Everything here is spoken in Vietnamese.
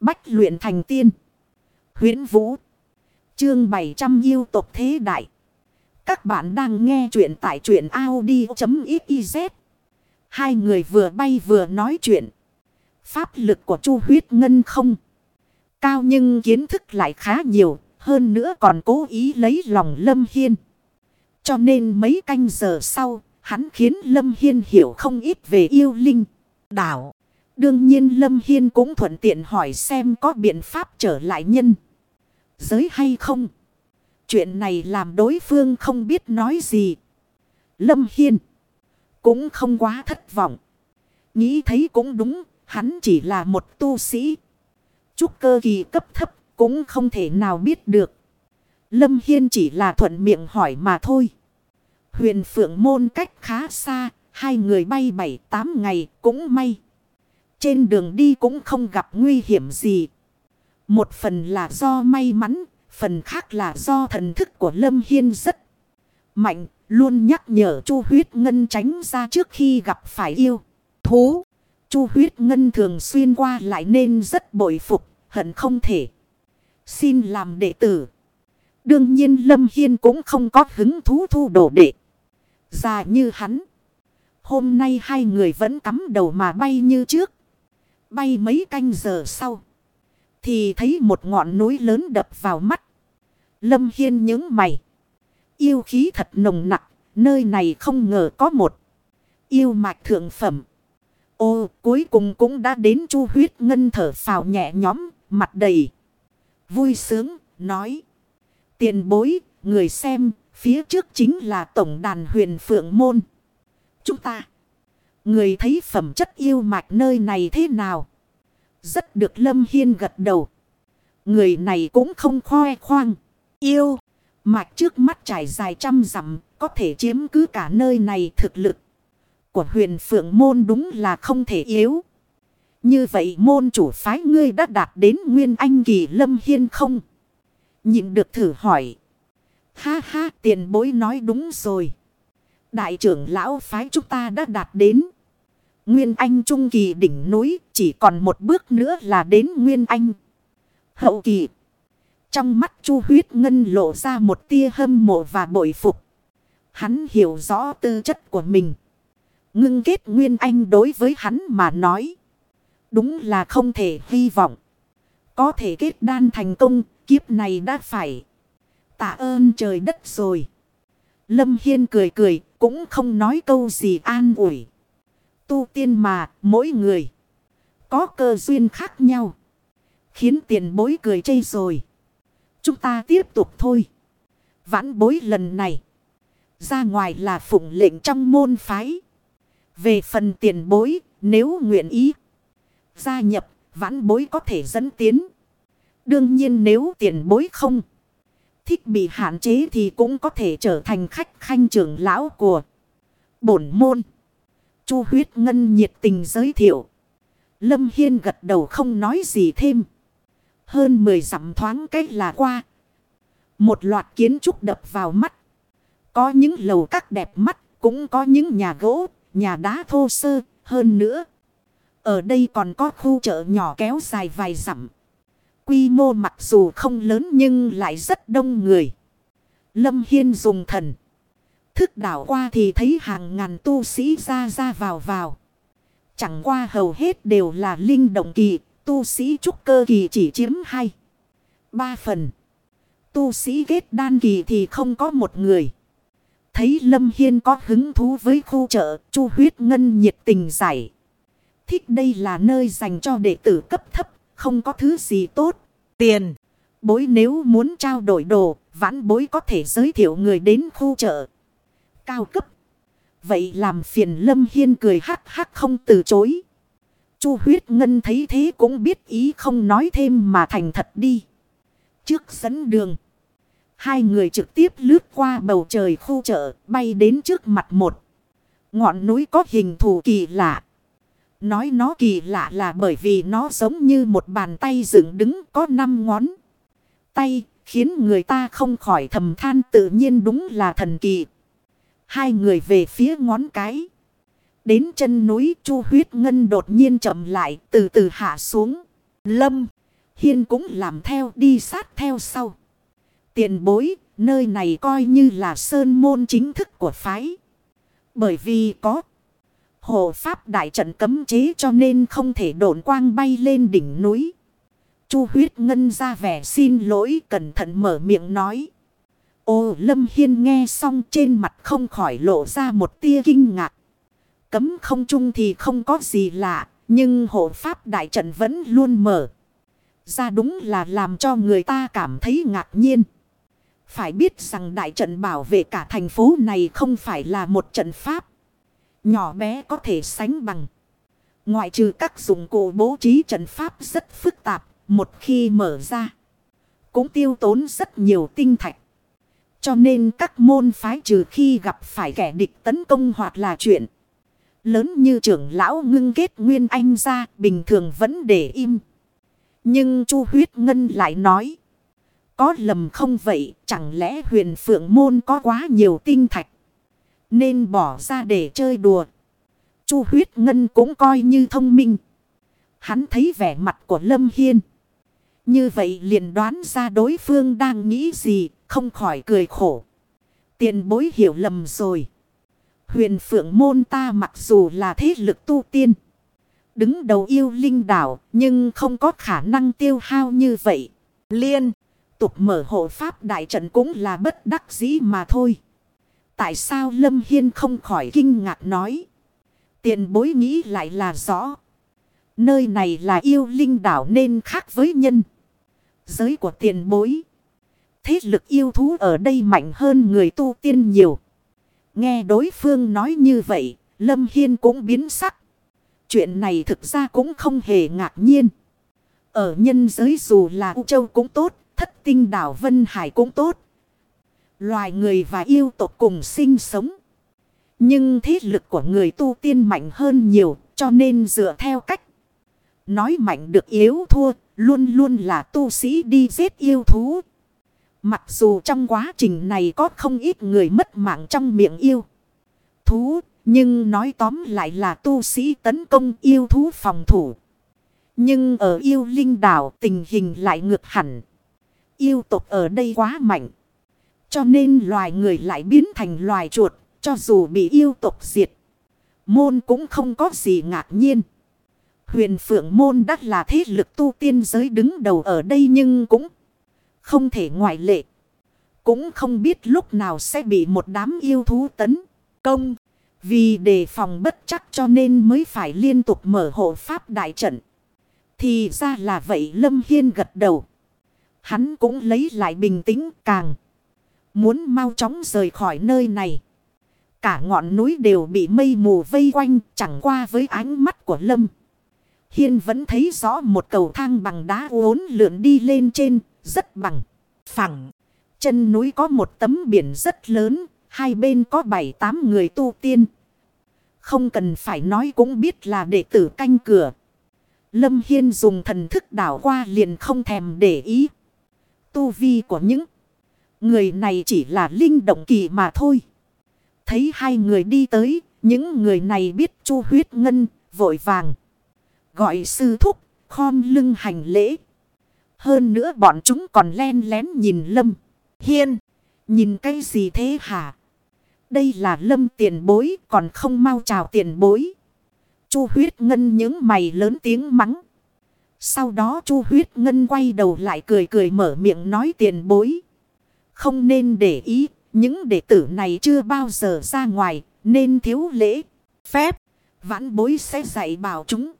Bách luyện thành tiên. huyễn Vũ. Chương 700 yêu tộc thế đại. Các bạn đang nghe truyện tại truyện Audi.xyz. Hai người vừa bay vừa nói chuyện. Pháp lực của Chu huyết ngân không. Cao nhưng kiến thức lại khá nhiều. Hơn nữa còn cố ý lấy lòng Lâm Hiên. Cho nên mấy canh giờ sau, hắn khiến Lâm Hiên hiểu không ít về yêu linh, đảo. Đương nhiên Lâm Hiên cũng thuận tiện hỏi xem có biện pháp trở lại nhân. Giới hay không? Chuyện này làm đối phương không biết nói gì. Lâm Hiên cũng không quá thất vọng. Nghĩ thấy cũng đúng, hắn chỉ là một tu sĩ. Trúc cơ kỳ cấp thấp cũng không thể nào biết được. Lâm Hiên chỉ là thuận miệng hỏi mà thôi. Huyền Phượng Môn cách khá xa, hai người bay bảy tám ngày cũng may. Trên đường đi cũng không gặp nguy hiểm gì. Một phần là do may mắn, phần khác là do thần thức của Lâm Hiên rất mạnh, luôn nhắc nhở Chu Huyết Ngân tránh ra trước khi gặp phải yêu. Thú, Chu Huyết Ngân thường xuyên qua lại nên rất bội phục, hận không thể. Xin làm đệ tử. Đương nhiên Lâm Hiên cũng không có hứng thú thu đồ đệ. Già như hắn. Hôm nay hai người vẫn cắm đầu mà bay như trước. Bay mấy canh giờ sau. Thì thấy một ngọn núi lớn đập vào mắt. Lâm Hiên những mày. Yêu khí thật nồng nặng. Nơi này không ngờ có một. Yêu mạch thượng phẩm. Ô, cuối cùng cũng đã đến chu huyết ngân thở phào nhẹ nhõm. Mặt đầy. Vui sướng. Nói. Tiền bối. Người xem. Phía trước chính là tổng đàn huyền phượng môn. Chúng ta. Người thấy phẩm chất yêu mạch nơi này thế nào? Rất được Lâm Hiên gật đầu. Người này cũng không khoe khoang. Yêu. Mạch trước mắt trải dài trăm dặm, có thể chiếm cứ cả nơi này thực lực. Của huyền phượng môn đúng là không thể yếu. Như vậy môn chủ phái ngươi đã đạt đến nguyên anh kỳ Lâm Hiên không? Nhịn được thử hỏi. Ha ha, tiền bối nói đúng rồi. Đại trưởng lão phái chúng ta đã đạt đến. Nguyên Anh Trung Kỳ đỉnh núi chỉ còn một bước nữa là đến Nguyên Anh. Hậu Kỳ. Trong mắt Chu huyết ngân lộ ra một tia hâm mộ và bội phục. Hắn hiểu rõ tư chất của mình. Ngưng kết Nguyên Anh đối với hắn mà nói. Đúng là không thể hy vọng. Có thể kết đan thành công, kiếp này đã phải. Tạ ơn trời đất rồi. Lâm Hiên cười cười, cũng không nói câu gì an ủi tu tiên mà, mỗi người có cơ duyên khác nhau. Khiến tiền bối cười chây rồi. Chúng ta tiếp tục thôi. Vãn bối lần này. Ra ngoài là phụng lệnh trong môn phái. Về phần tiền bối, nếu nguyện ý. Gia nhập, vãn bối có thể dẫn tiến. Đương nhiên nếu tiền bối không. Thích bị hạn chế thì cũng có thể trở thành khách khanh trưởng lão của bổn môn. Chu huyết ngân nhiệt tình giới thiệu. Lâm Hiên gật đầu không nói gì thêm. Hơn 10 dặm thoáng cách là qua. Một loạt kiến trúc đập vào mắt. Có những lầu các đẹp mắt, cũng có những nhà gỗ, nhà đá thô sơ, hơn nữa. Ở đây còn có khu chợ nhỏ kéo dài vài dặm. Quy mô mặc dù không lớn nhưng lại rất đông người. Lâm Hiên dùng thần thức đảo qua thì thấy hàng ngàn tu sĩ ra ra vào vào. Chẳng qua hầu hết đều là linh động kỳ, tu sĩ trúc cơ kỳ chỉ chiếm hai. Ba phần. Tu sĩ kết đan kỳ thì không có một người. Thấy Lâm Hiên có hứng thú với khu chợ, chu huyết ngân nhiệt tình giải. Thích đây là nơi dành cho đệ tử cấp thấp, không có thứ gì tốt. Tiền. Bối nếu muốn trao đổi đồ, vãn bối có thể giới thiệu người đến khu chợ cao cấp. Vậy làm phiền Lâm Hiên cười hắc hắc không từ chối. Chu huyết ngân thấy thế cũng biết ý không nói thêm mà thành thật đi. Trước dẫn đường. Hai người trực tiếp lướt qua bầu trời khu chợ, bay đến trước mặt một. Ngọn núi có hình thù kỳ lạ. Nói nó kỳ lạ là bởi vì nó giống như một bàn tay dựng đứng có năm ngón. Tay, khiến người ta không khỏi thầm than tự nhiên đúng là thần kỳ. Hai người về phía ngón cái. Đến chân núi chu huyết ngân đột nhiên chậm lại từ từ hạ xuống. Lâm Hiên cũng làm theo đi sát theo sau. Tiền bối, nơi này coi như là sơn môn chính thức của phái. Bởi vì có hộ pháp đại trận cấm chế cho nên không thể độn quang bay lên đỉnh núi. Chu huyết ngân ra vẻ xin lỗi cẩn thận mở miệng nói. Ô Lâm Hiên nghe xong trên mặt không khỏi lộ ra một tia kinh ngạc. Cấm không chung thì không có gì lạ, nhưng hộ pháp đại trận vẫn luôn mở. Ra đúng là làm cho người ta cảm thấy ngạc nhiên. Phải biết rằng đại trận bảo vệ cả thành phố này không phải là một trận pháp. Nhỏ bé có thể sánh bằng. Ngoại trừ các dụng cụ bố trí trận pháp rất phức tạp, một khi mở ra. Cũng tiêu tốn rất nhiều tinh thạch. Cho nên các môn phái trừ khi gặp phải kẻ địch tấn công hoặc là chuyện. Lớn như trưởng lão ngưng kết nguyên anh ra, bình thường vẫn để im. Nhưng chu huyết ngân lại nói. Có lầm không vậy chẳng lẽ huyền phượng môn có quá nhiều tinh thạch. Nên bỏ ra để chơi đùa. chu huyết ngân cũng coi như thông minh. Hắn thấy vẻ mặt của Lâm Hiên. Như vậy liền đoán ra đối phương đang nghĩ gì, không khỏi cười khổ. Tiền bối hiểu lầm rồi. Huyền phượng môn ta mặc dù là thế lực tu tiên. Đứng đầu yêu linh đảo, nhưng không có khả năng tiêu hao như vậy. Liên, tục mở hộ pháp đại trận cũng là bất đắc dĩ mà thôi. Tại sao Lâm Hiên không khỏi kinh ngạc nói. Tiền bối nghĩ lại là rõ. Nơi này là yêu linh đảo nên khác với nhân. Giới của tiền bối. Thế lực yêu thú ở đây mạnh hơn người tu tiên nhiều. Nghe đối phương nói như vậy, Lâm Hiên cũng biến sắc. Chuyện này thực ra cũng không hề ngạc nhiên. Ở nhân giới dù là U Châu cũng tốt, thất tinh đảo Vân Hải cũng tốt. Loài người và yêu tộc cùng sinh sống. Nhưng thế lực của người tu tiên mạnh hơn nhiều, cho nên dựa theo cách. Nói mạnh được yếu thua, luôn luôn là tu sĩ đi giết yêu thú. Mặc dù trong quá trình này có không ít người mất mạng trong miệng yêu. Thú, nhưng nói tóm lại là tu sĩ tấn công yêu thú phòng thủ. Nhưng ở yêu linh đảo tình hình lại ngược hẳn. Yêu tộc ở đây quá mạnh. Cho nên loài người lại biến thành loài chuột, cho dù bị yêu tộc diệt. Môn cũng không có gì ngạc nhiên. Huyền phượng môn đắt là thế lực tu tiên giới đứng đầu ở đây nhưng cũng không thể ngoại lệ. Cũng không biết lúc nào sẽ bị một đám yêu thú tấn công. Vì đề phòng bất chắc cho nên mới phải liên tục mở hộ pháp đại trận. Thì ra là vậy, Lâm Hiên gật đầu. Hắn cũng lấy lại bình tĩnh càng. Muốn mau chóng rời khỏi nơi này. Cả ngọn núi đều bị mây mù vây quanh, chẳng qua với ánh mắt của Lâm. Hiên vẫn thấy rõ một cầu thang bằng đá uốn lượn đi lên trên, rất bằng, phẳng. Chân núi có một tấm biển rất lớn, hai bên có bảy tám người tu tiên. Không cần phải nói cũng biết là đệ tử canh cửa. Lâm Hiên dùng thần thức đảo qua liền không thèm để ý. Tu vi của những người này chỉ là linh động kỳ mà thôi. Thấy hai người đi tới, những người này biết chu huyết ngân, vội vàng. Gọi sư thúc, khom lưng hành lễ. Hơn nữa bọn chúng còn len lén nhìn Lâm. Hiên, nhìn cái gì thế hả? Đây là Lâm tiền bối, còn không mau chào tiền bối. Chu huyết ngân những mày lớn tiếng mắng. Sau đó chu huyết ngân quay đầu lại cười cười mở miệng nói tiền bối. Không nên để ý, những đệ tử này chưa bao giờ ra ngoài, nên thiếu lễ, phép. Vãn bối sẽ dạy bảo chúng.